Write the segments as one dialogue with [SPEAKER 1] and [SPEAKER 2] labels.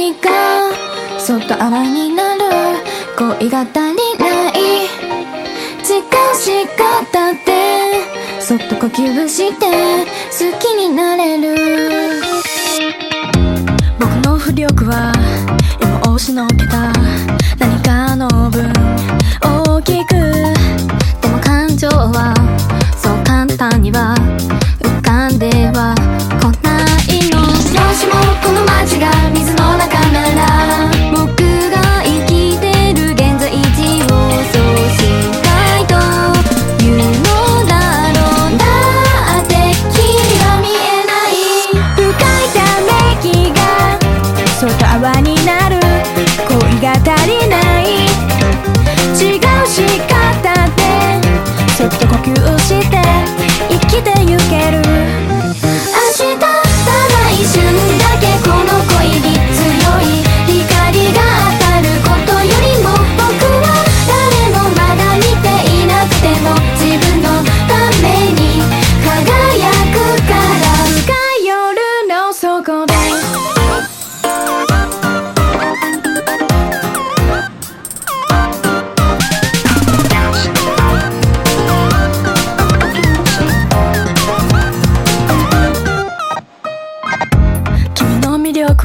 [SPEAKER 1] 気がそっと泡になる恋が足りない違う仕方でそっと呼吸して好きになれる。僕の浮力は今押しのけた。何かの分大きく。でも感情はそう簡単には浮かんでは泡になる恋が足りない。違う仕方でそっと呼吸して生きてゆける。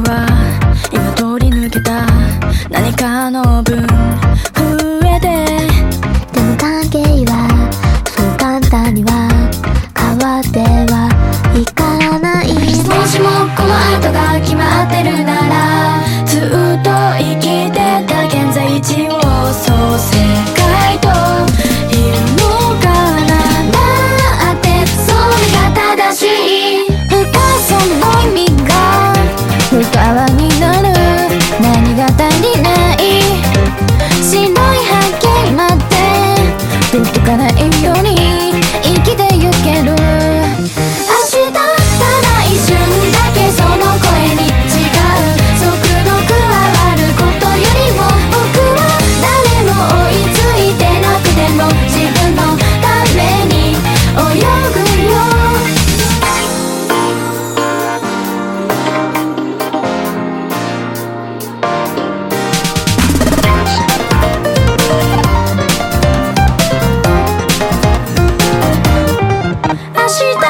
[SPEAKER 1] は今通り抜けた何かの分した